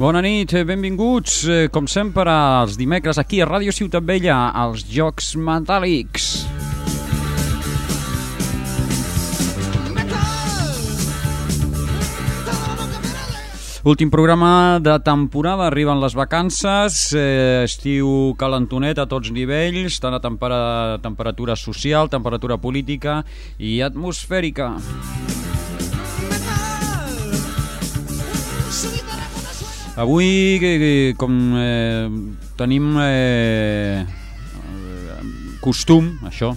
Bona nit, eh, benvinguts, eh, com sempre, els dimecres aquí a Ràdio Ciutat Vella, als Jocs Metàl·lics. Últim programa de temporada, arriben les vacances, eh, estiu calentonet a tots nivells, tant a tempera, temperatura social, temperatura política i atmosfèrica. Avui, que, que, com eh, tenim eh, costum, això,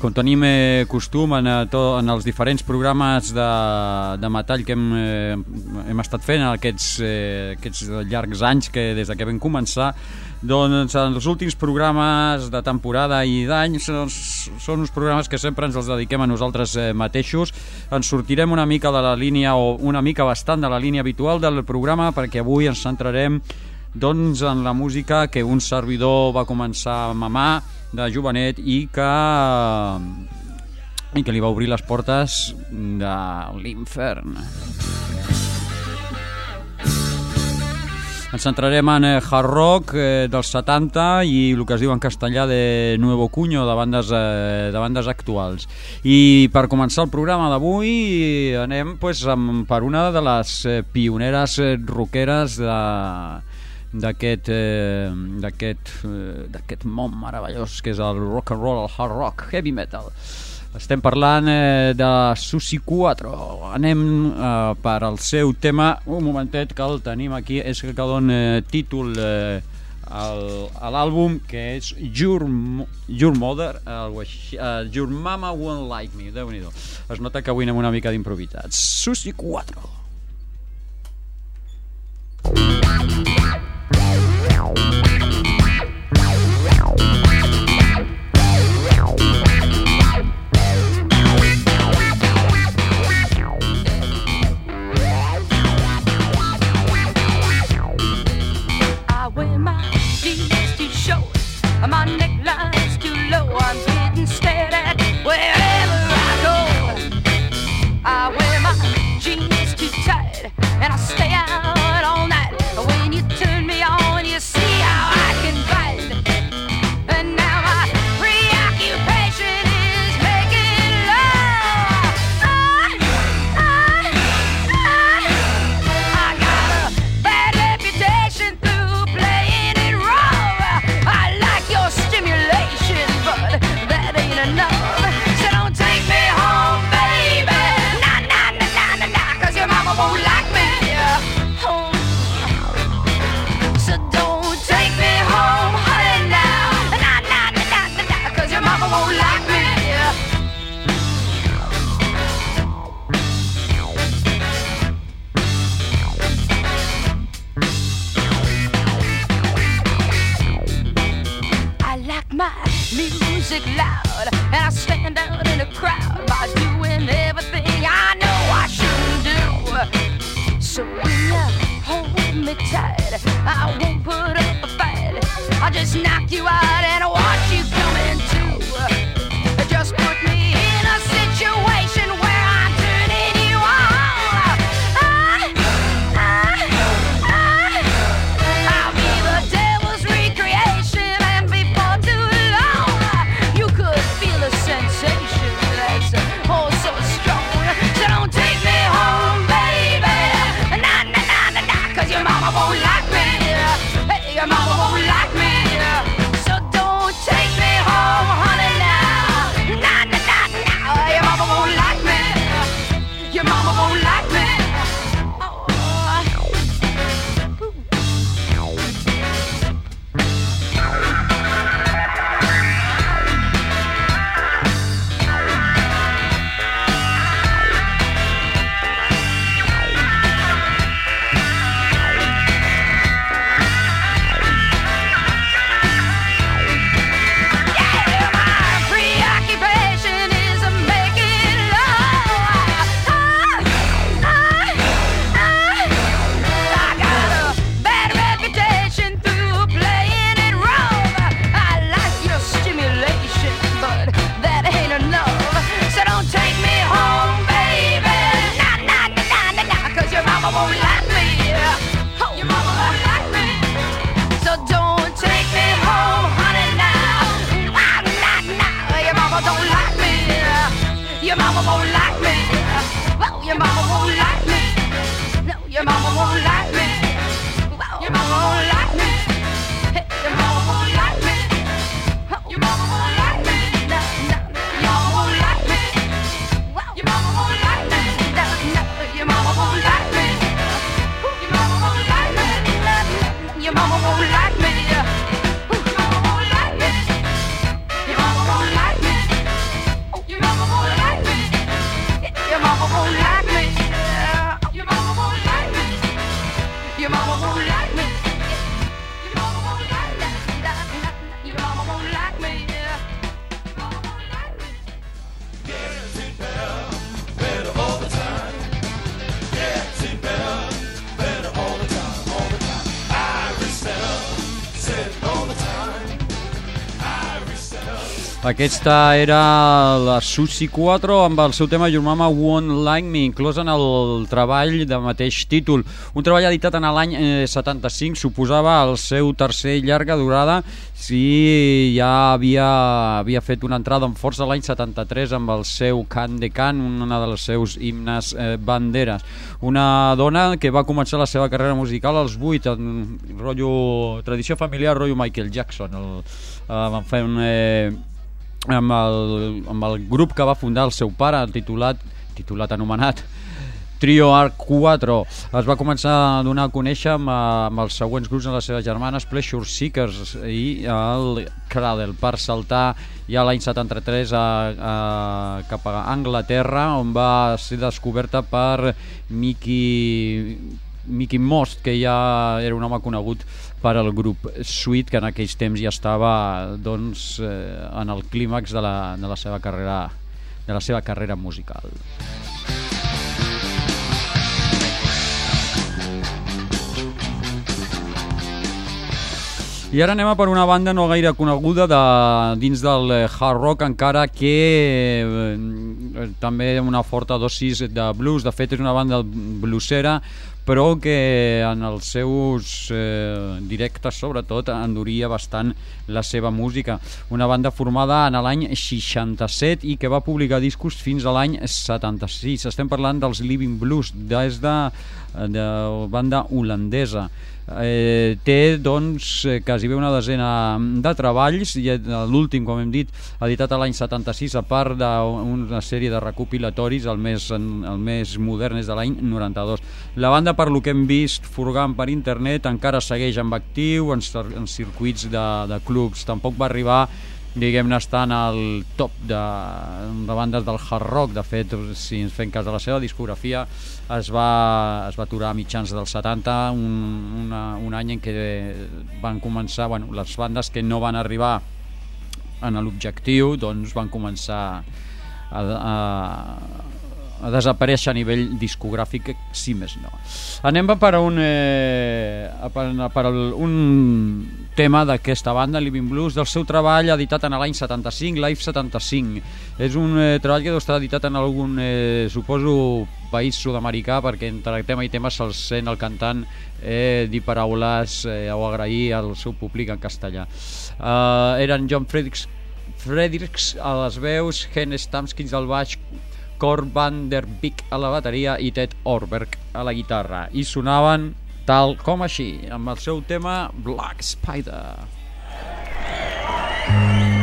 com tenim eh, costum en, eh, to, en els diferents programes de, de metall que hem, eh, hem estat fent en aquests, eh, aquests llargs anys que des de que vam començar, doncs en els últims programes de temporada i d'any són, són uns programes que sempre ens els dediquem a nosaltres eh, mateixos. Ens sortirem una mica de la línia, o una mica bastant de la línia habitual del programa, perquè avui ens centrarem doncs, en la música que un servidor va començar a mamar de jovenet i que i que li va obrir les portes de l'infern. Ens centrarem en eh, hard rock eh, dels 70 i el que es diu en castellà de Nuevo Cuño, de bandes, eh, de bandes actuals. I per començar el programa d'avui anem pues, amb, per una de les eh, pioneres eh, rockeres de d'aquest eh, d'aquest eh, món meravellós que és el rock and roll, el hard rock, heavy metal. Estem parlant eh, de Susi 4. Anem eh, per al seu tema. Un momentet que el tenim aquí. És que dona eh, títol eh, al, a l'àlbum, que és Your, Your Mother, uh, Your Mama Won't Like Me. déu nhi Es nota que avui anem una mica d'improvitats. Susi 4. Susi 4. Aquesta era la Susi 4 amb el seu tema Your Mama Won't Like Me, inclòs en el treball de mateix títol. Un treball editat en l'any eh, 75, suposava el seu tercer llarga durada si ja havia, havia fet una entrada amb força l'any 73 amb el seu Can de Can, una dels seus himnes eh, banderes. Una dona que va començar la seva carrera musical als 8, en rotllo tradició familiar, rotllo Michael Jackson. El, eh, van fer un... Eh, amb el, amb el grup que va fundar el seu pare, titulat, titulat anomenat Trio Arc 4 es va començar a donar a conèixer amb, amb els següents grups de les seves germanes Pleasure Seekers i el Cradle per saltar ja l'any 73 a, a, cap a Anglaterra on va ser descoberta per Mickey Mickey Most, que ja era un home conegut per al grup Sweet, que en aquells temps ja estava doncs, eh, en el clímax de la, de la seva carrera de la seva carrera musical. I ara anem a per una banda no gaire coneguda de, dins del eh, hard rock, encara que eh, també una forta dosis de blues. De fet, és una banda bluesera, però que en els seus eh, directes, sobretot, enduria bastant la seva música. Una banda formada en l'any 67 i que va publicar discos fins a l'any 76. Estem parlant dels Living Blues, des de, de banda holandesa eh, té doncs eh, quasi bé una desena de treballs i eh, l'últim, com hem dit, editat a l'any 76 a part d'una sèrie de recopilatoris el més, el més modern és de l'any 92 la banda per lo que hem vist furgant per internet encara segueix amb actiu en, en circuits de, de clubs. Tampoc va arribar diguem-ne estan al top de, de bandes del hard rock. De fet si ens fem cas de la seva discografia es va, es va aturar a mitjans dels 70 un, una, un any en què van començar bueno, les bandes que no van arribar en l'objectiu doncs van començar a, a, a desaparèixer a nivell discogràfic si més no. Anem per a un eh, per, per un tema d'aquesta banda, Living Blues, del seu treball editat en l'any 75, Live 75. És un eh, treball que deu estar editat en algun, eh, suposo, país sud-americà, perquè entre tema i tema se'l sent el cantant eh, dir paraules eh, o agrair al seu públic en castellà. Eh, eren John Fredericks, Fredericks a les veus, Hen Stamskins al baix, Cor van der Beek a la bateria i Ted Orberg a la guitarra. I sonaven tal com així, amb el seu tema Black Spider. Black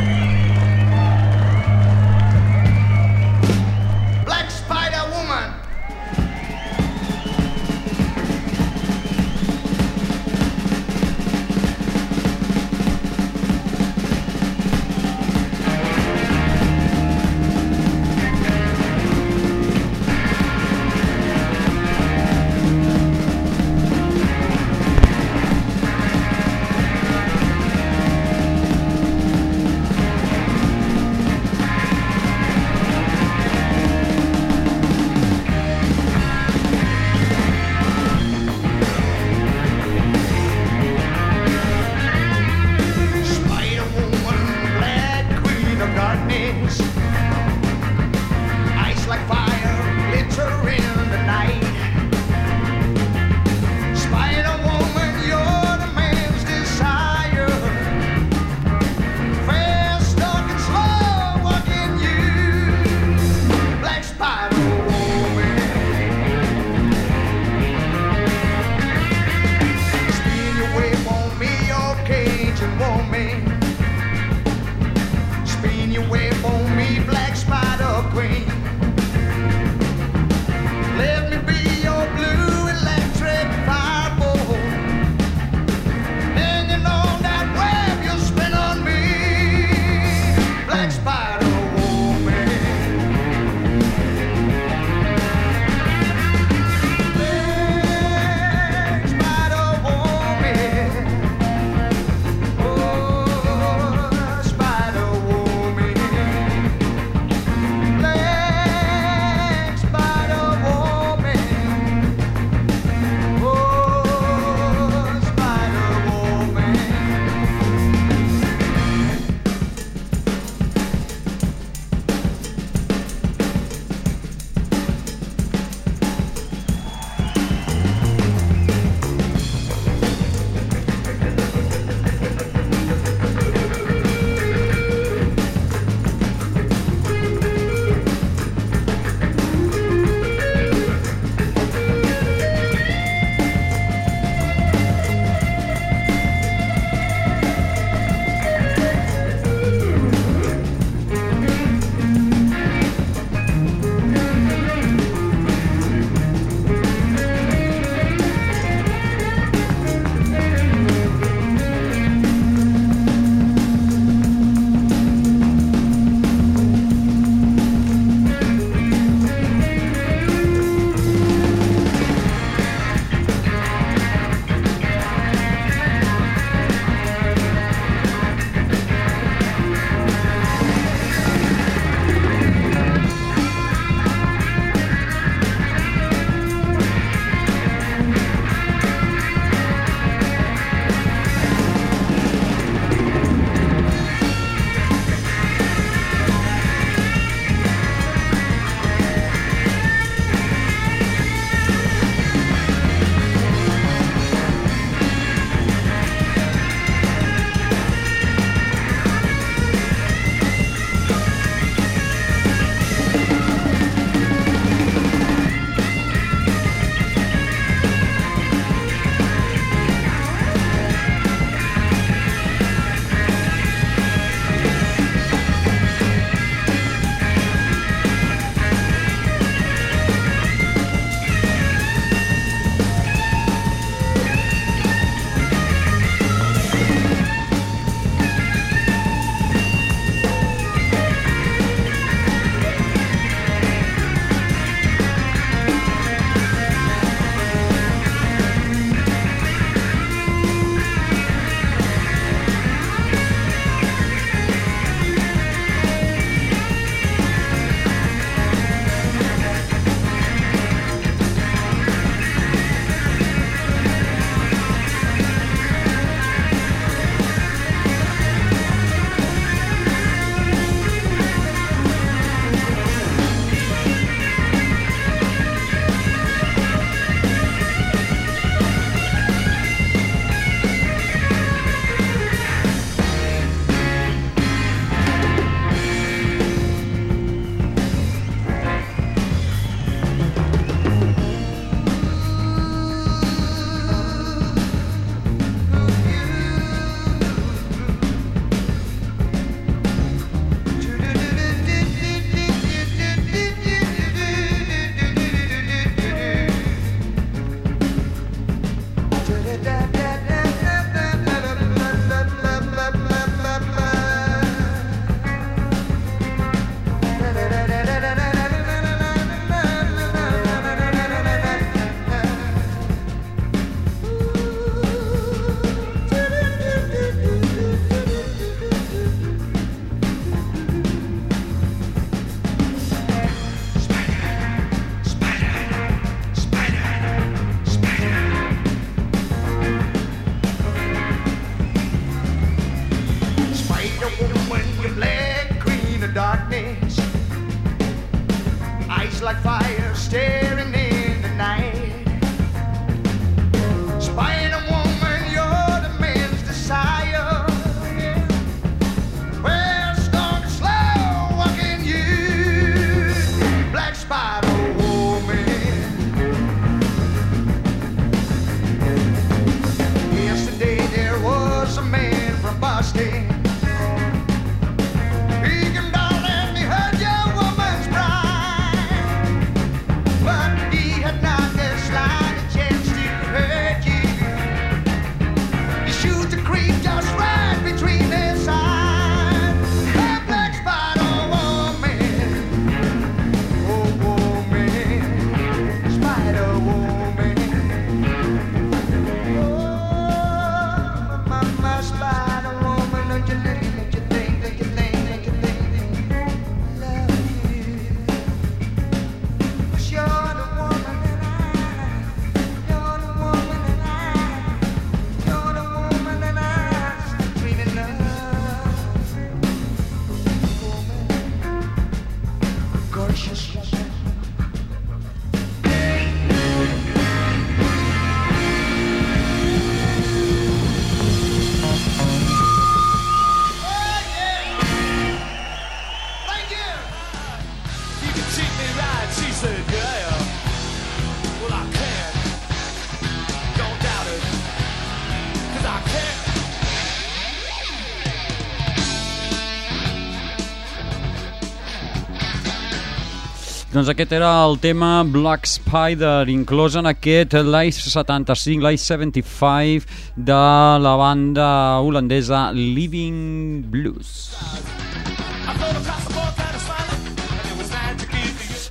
Doncs aquest era el tema Black Spider, inclòs en aquest Live 75, Live 75 de la banda holandesa Living Blues.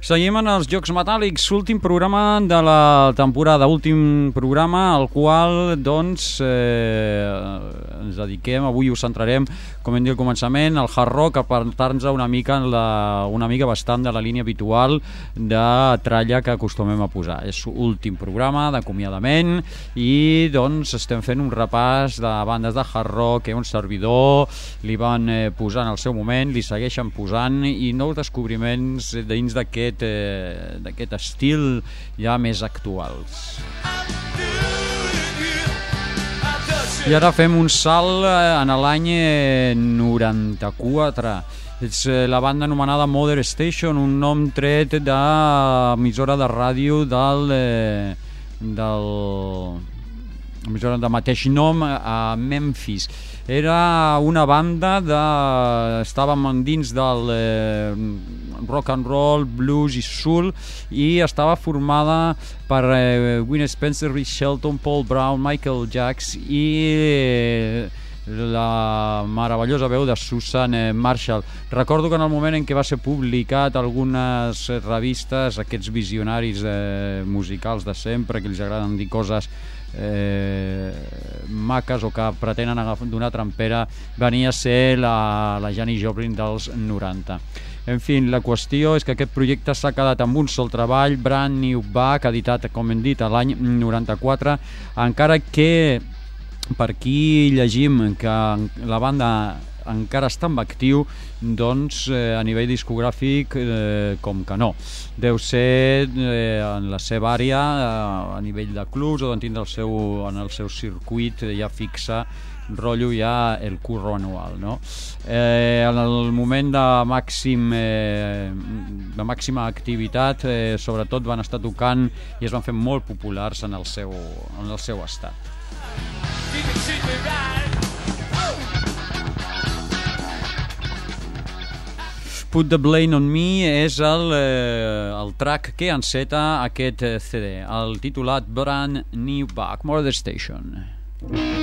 Seguim en els Jocs Metàl·lics, últim programa de la temporada, últim programa al qual doncs eh, ens dediquem, avui us centrarem, com hem dit al començament, al hard rock, apartar-nos una mica, en la, una mica bastant de la línia habitual de tralla que acostumem a posar. És últim programa d'acomiadament i doncs estem fent un repàs de bandes de hard rock que un servidor li van eh, posar en el seu moment, li segueixen posant i nous descobriments dins d'aquest eh, d'aquest estil ja més actuals. I ara fem un salt eh, en l'any eh, 94. És eh, la banda anomenada Mother Station, un nom tret d'emissora de ràdio del, eh, del emissora de mateix nom a Memphis. Era una banda de... estàvem dins del eh, rock and roll, blues i soul i estava formada per eh, Win Spencer, Rich Shelton, Paul Brown, Michael Jacks i eh, la meravellosa veu de Susan eh, Marshall. Recordo que en el moment en què va ser publicat algunes revistes, aquests visionaris eh, musicals de sempre, que els agraden dir coses eh, maques o que pretenen d'una trampera, venia a ser la, la Janis Joplin dels 90. En fi, la qüestió és que aquest projecte s'ha quedat amb un sol treball, Brand New Back, editat, com hem dit, l'any 94, encara que per aquí llegim que la banda encara està en actiu, doncs eh, a nivell discogràfic eh, com que no. Deu ser eh, en la seva àrea, eh, a nivell de clubs o tindre el seu, en el seu circuit ja fixa rotllo ja el curro anual no? eh, en el moment de màxim eh, de màxima activitat eh, sobretot van estar tocant i es van fer molt populars en el seu, en el seu estat. Put the Blame on Me és el, eh, el track que enceta aquest eh, CD, el titulat Brand New Back, Murder Station. I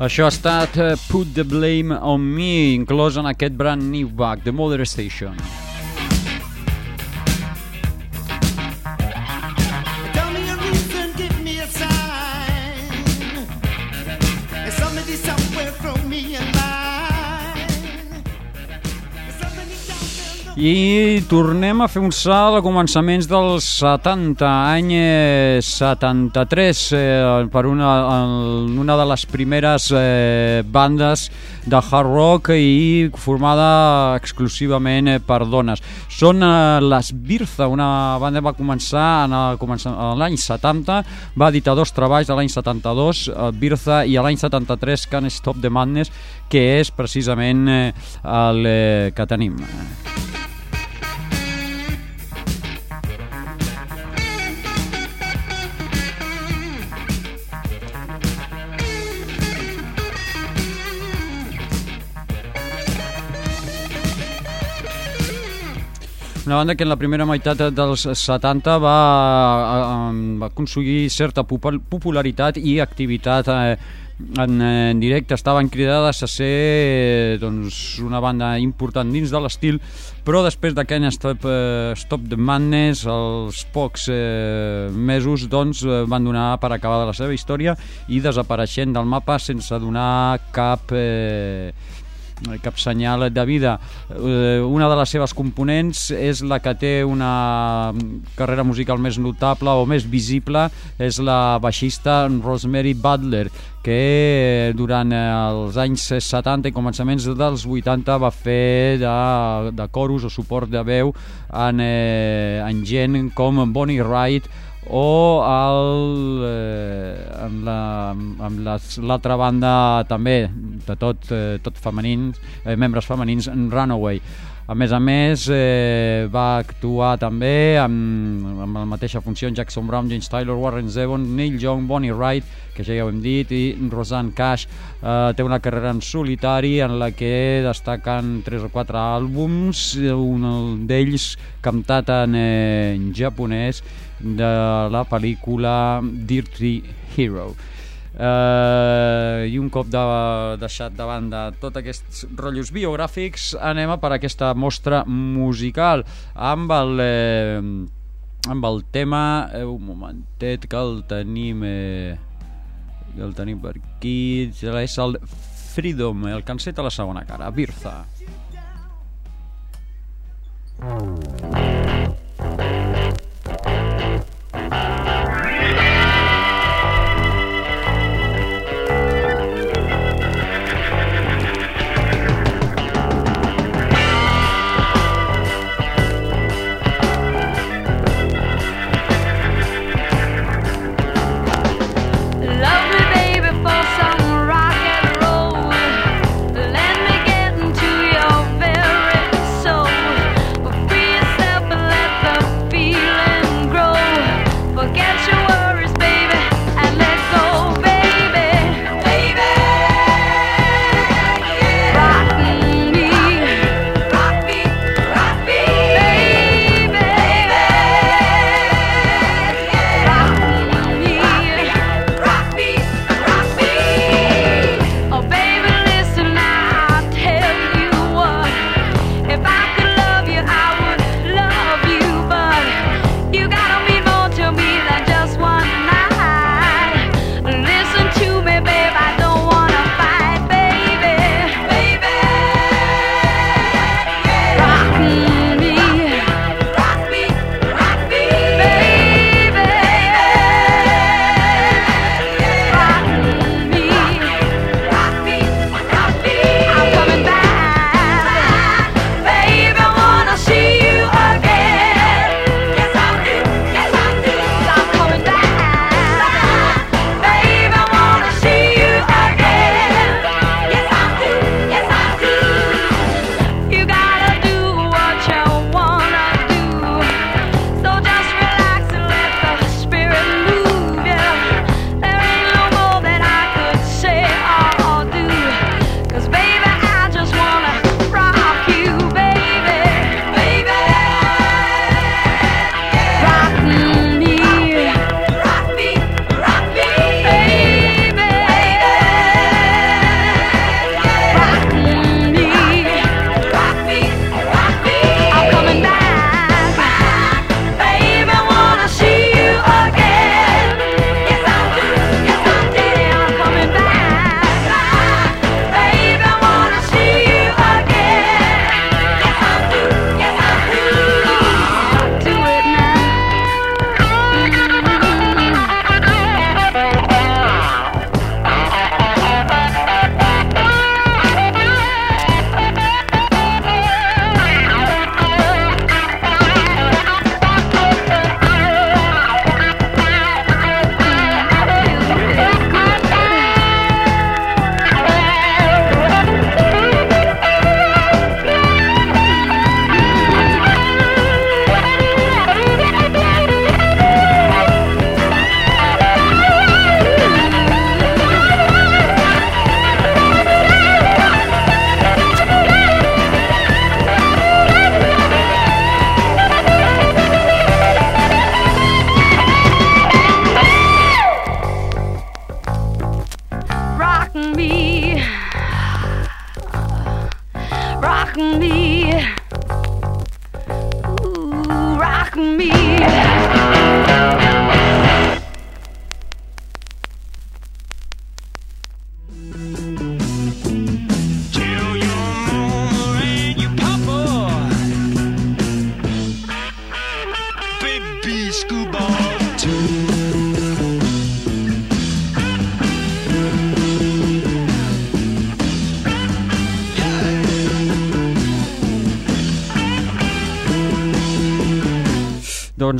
Això ha estat uh, Put the Blame on Me, inclòs en aquest brand new bug The modern Station. I tornem a fer un salt a començaments dels 70, any eh, 73, eh, per una, una de les primeres eh, bandes de hard rock i formada exclusivament eh, per dones. Són eh, les Birza, una banda que va començar en l'any 70, va editar dos treballs a l'any 72, eh, Birza, i a l'any 73, Can't Stop the Madness, que és precisament eh, el eh, que tenim. Una banda que en la primera meitat dels 70 va, eh, va aconseguir certa popul- popularitat i activitat eh, en, eh, en directe. Estaven cridades a ser eh, doncs, una banda important dins de l'estil, però després de Can Stop, eh, Stop the Madness, els pocs eh, mesos doncs, eh, van donar per acabada la seva història i desapareixent del mapa sense donar cap... Eh, cap senyal de vida. Eh, una de les seves components és la que té una carrera musical més notable o més visible, és la baixista Rosemary Butler, que durant eh, els anys 70 i començaments dels 80 va fer de, de coros o suport de veu en, eh, en gent com Bonnie Wright o el, eh, amb la- amb l'altra banda també de tot, eh, tot femenins, eh, membres femenins, en Runaway. A més a més, eh, va actuar també amb, amb la mateixa funció en Jackson Brown, James Taylor, Warren Zevon, Neil Young, Bonnie Wright, que ja ho hem dit, i Roseanne Cash. Eh, té una carrera en solitari en la que destaquen tres o quatre àlbums, un d'ells cantat en, eh, en japonès de la pel·lícula Dirty Hero. Uh, i un cop de, deixat de banda tots aquests rotllos biogràfics anem a per aquesta mostra musical amb el eh, amb el tema eh, un momentet que el tenim eh, el tenim per aquí és el Freedom, el cancet a la segona cara Birza. Love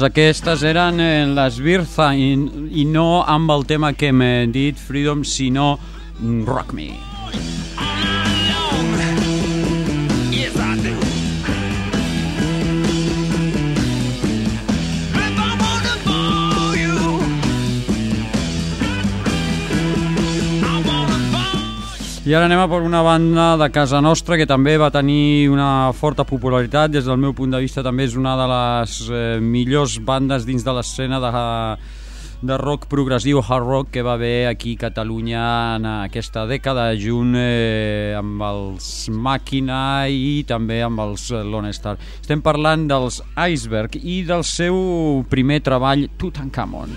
Doncs aquestes eren eh, les Birza i, i no amb el tema que hem eh, dit, Freedom, sinó mm, Rock Me. I ara anem a per una banda de casa nostra que també va tenir una forta popularitat, des del meu punt de vista també és una de les eh, millors bandes dins de l'escena de, de rock progressiu, hard rock, que va haver aquí a Catalunya en aquesta dècada, junt eh, amb els Màquina i també amb els Lone Star. Estem parlant dels Iceberg i del seu primer treball, Tutankhamon.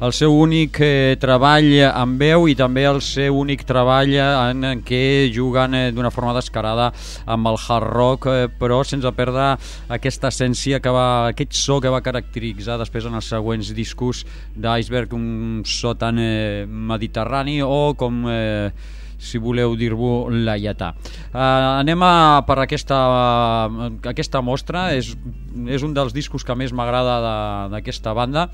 El seu únic eh, treball amb veu i també el seu únic treball en, en què juguen eh, d'una forma descarada amb el hard rock, eh, però sense perdre aquesta essència que va, aquest so que va caracteritzar després en els següents discos d'Iceberg, un so tan eh, mediterrani o com... Eh, si voleu dir-vos laietà. Uh, anem a per aquesta, uh, aquesta mostra, és, és un dels discos que més m'agrada d'aquesta banda.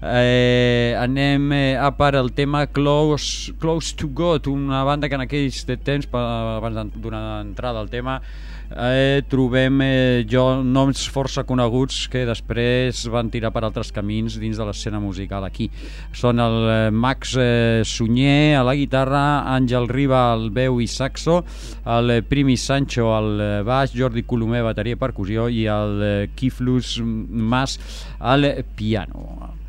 Eh, anem eh, a per el tema Close, Close to God, una banda que en aquells temps, abans de donar entrada al tema, eh, trobem eh, jo noms força coneguts que després van tirar per altres camins dins de l'escena musical aquí. Són el eh, Max eh, Sunyer a la guitarra, Àngel Riba al veu i saxo, el eh, Primi Sancho al eh, baix, Jordi Colomer bateria i percussió i el eh, Kiflus Mas al piano.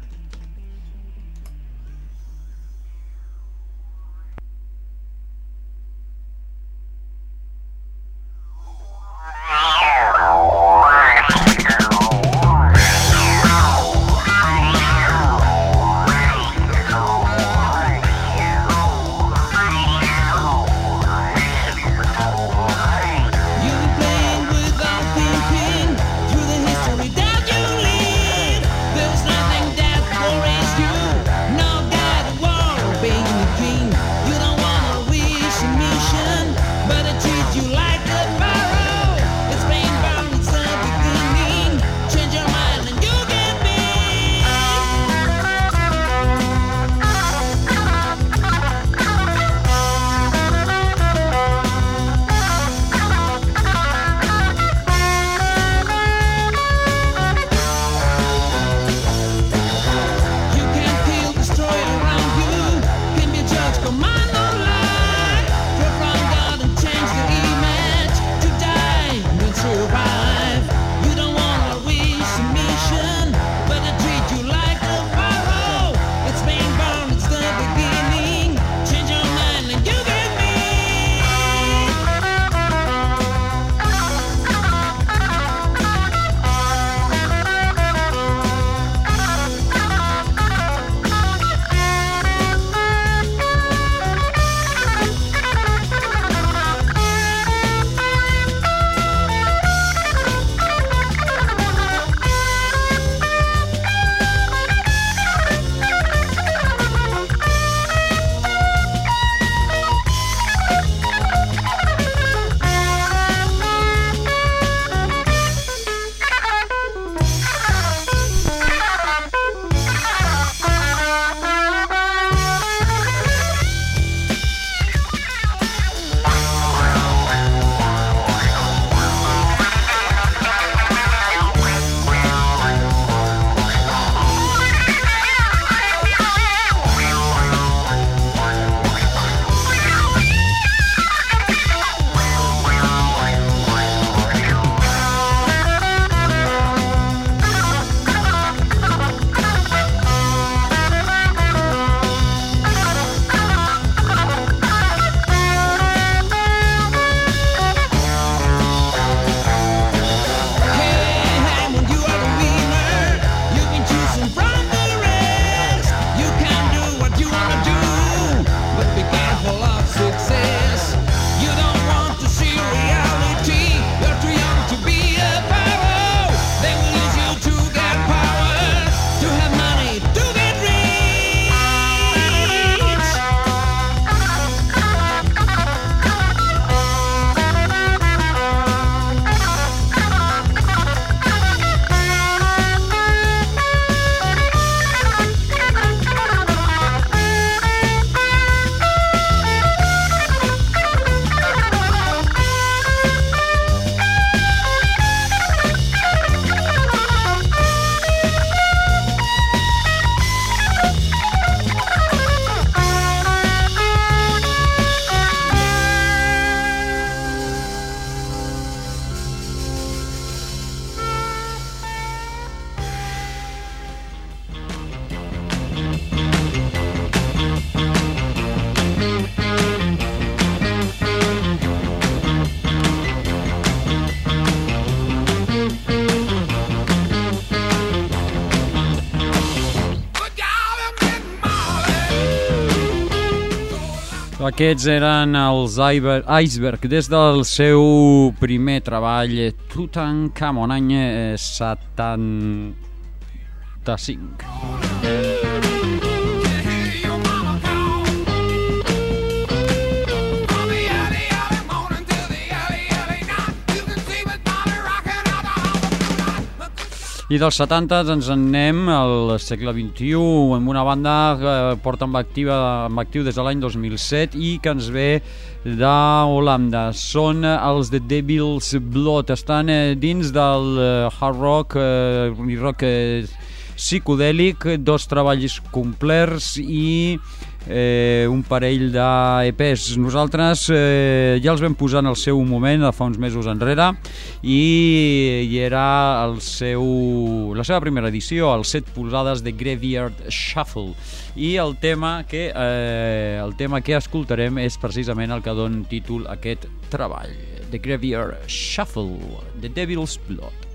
Aquests eren els Iceberg des del seu primer treball Tutankhamon any eh, 75. I dels 70 ens en anem al segle XXI amb una banda que porta amb, activa, amb actiu des de l'any 2007 i que ens ve d'Holanda. Són els The Devil's Blood. Estan eh, dins del eh, hard rock i rock eh, psicodèlic, dos treballs complets i eh, un parell d'EPs. Nosaltres eh, ja els vam posar en el seu moment, fa uns mesos enrere, i, i era el seu, la seva primera edició, els set posades de Graveyard Shuffle. I el tema que, eh, el tema que escoltarem és precisament el que dona títol a aquest treball, The Graveyard Shuffle, The Devil's Blood.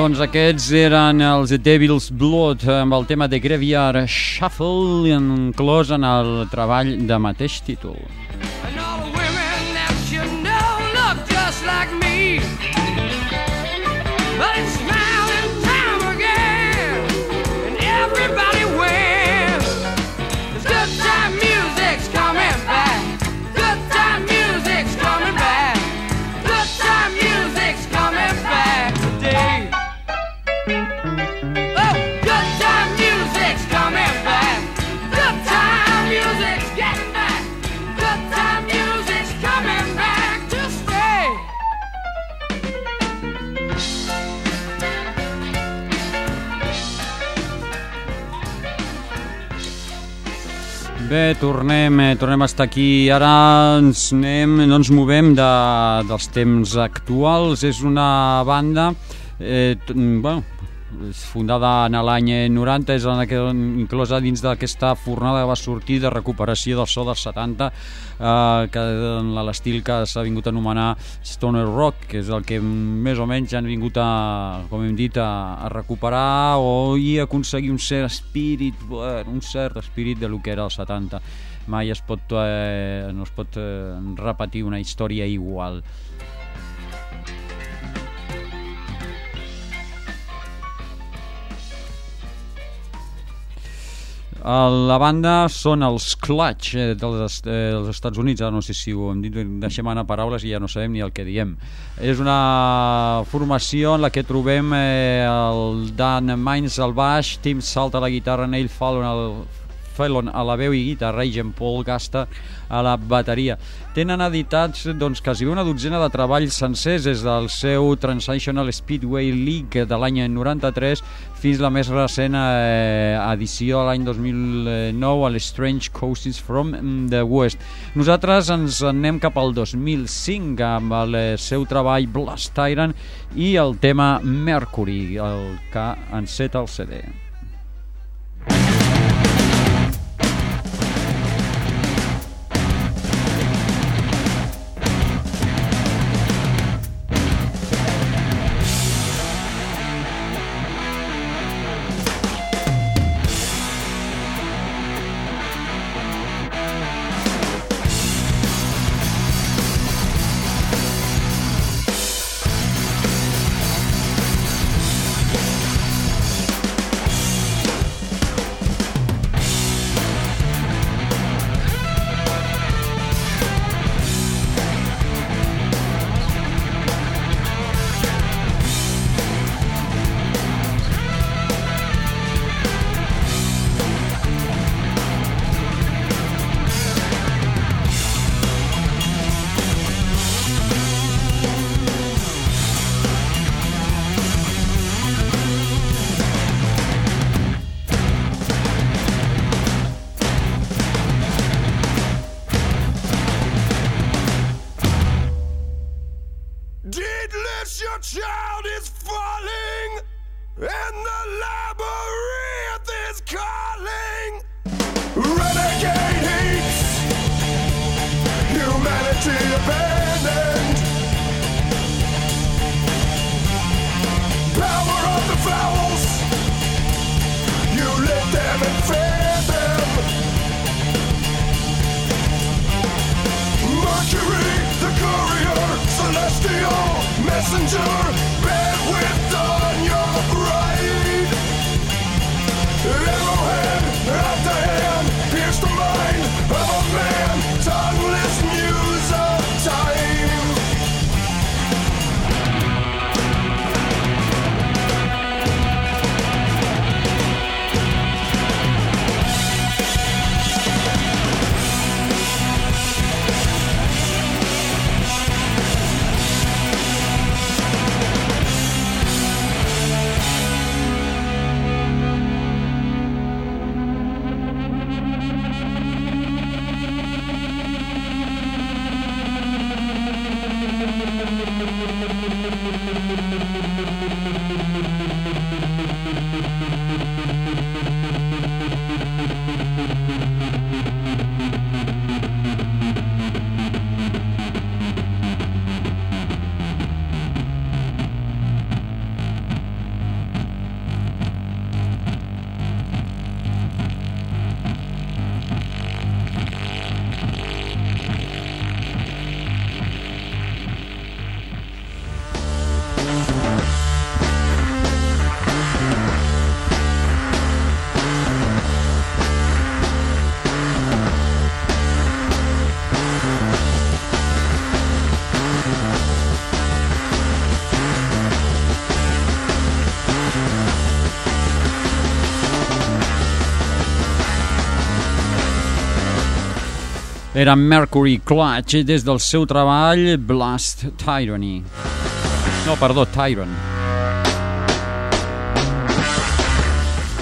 Doncs aquests eren els Devil's Blood amb el tema de Graveyard Shuffle inclòs en el treball de mateix títol. Bé, tornem, eh, tornem a estar aquí. Ara ens anem, no ens movem de, dels temps actuals. És una banda eh, bueno, fundada en l'any 90, és en aqu- inclosa dins d'aquesta fornada que va sortir de recuperació del so dels 70, eh, que en l'estil que s'ha vingut a anomenar Stoner Rock, que és el que més o menys han vingut a, com hem dit, a, a recuperar o i aconseguir un cert espírit, un cert espírit de lo que era els 70. Mai es pot, eh, no es pot eh, repetir una història igual. La banda són els Clutch eh, dels, eh, dels Estats Units, ara no sé si ho hem dit, deixem anar paraules i ja no sabem ni el que diem. És una formació en la que trobem eh, el Dan Mines al baix, Tim Salt a la guitarra, Neil Fallon al Fallon a la veu i guitarra i Jean Paul Gasta a la bateria. Tenen editats doncs, quasi una dotzena de treballs sencers des del seu Transitional Speedway League de l'any 93 fins la més recent eh, edició l'any 2009 a l'Strange Coastings from the West. Nosaltres ens anem cap al 2005 amb el seu treball Blast Tyrant i el tema Mercury, el que enceta el CD. Era Mercury Clutch des del seu treball Blast Tyranny. No, perdó, Tyrant.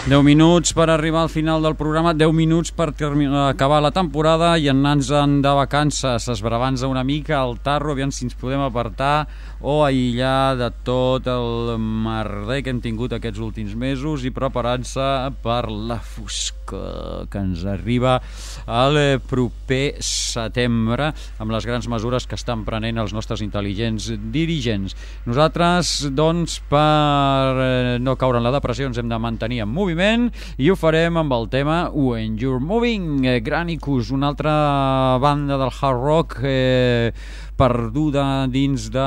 10 minuts per arribar al final del programa, 10 minuts per acabar la temporada i anar-nos-en de vacances, esbravant una mica al tarro, aviam si ens podem apartar o aïllar de tot el merder que hem tingut aquests últims mesos i preparant-se per la fosca que ens arriba al proper setembre amb les grans mesures que estan prenent els nostres intel·ligents dirigents. Nosaltres, doncs, per eh, no caure en la depressió, ens hem de mantenir en moviment i ho farem amb el tema When You're Moving, eh, Granicus, una altra banda del hard rock eh, perduda dins de,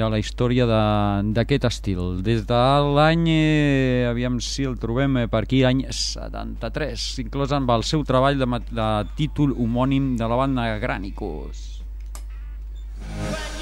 de la història d'aquest estil. Des de l'any, eh, aviam si el trobem eh, per aquí, any 73, inclòs amb el seu treball de, de títol homònim de la banda Granicus. My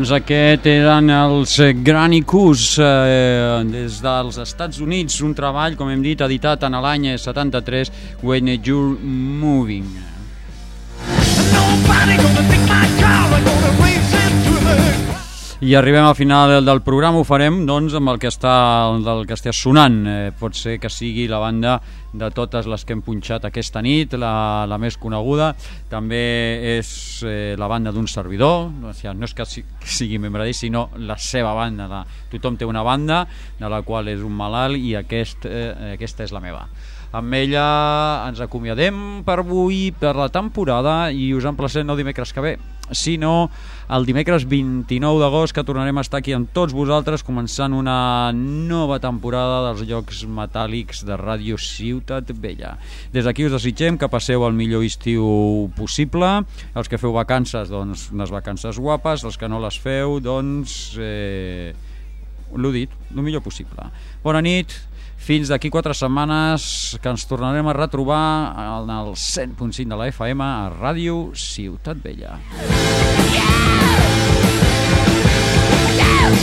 Doncs aquest eren els Granicus eh, des dels Estats Units, un treball, com hem dit, editat en l'any 73, When You're Moving. I arribem al final del programa, ho farem doncs, amb el que està, del que està sonant. Eh, pot ser que sigui la banda de totes les que hem punxat aquesta nit, la, la més coneguda. També és eh, la banda d'un servidor, o sigui, no és que que sigui membre d'ell, sinó la seva banda. La, tothom té una banda, de la qual és un malalt, i aquest, eh, aquesta és la meva. Amb ella ens acomiadem per avui, per la temporada, i us emplacem no dimecres que ve, sinó el dimecres 29 d'agost que tornarem a estar aquí amb tots vosaltres començant una nova temporada dels llocs metàl·lics de Ràdio Ciutat Vella. Des d'aquí us desitgem que passeu el millor estiu possible, els que feu vacances, doncs unes vacances guapes, els que no les feu, doncs eh, l'ho dit, el millor possible. Bona nit, fins d'aquí quatre setmanes que ens tornarem a retrobar en el 100.5 de la FM a Ràdio Ciutat Vella. Yeah! Yeah!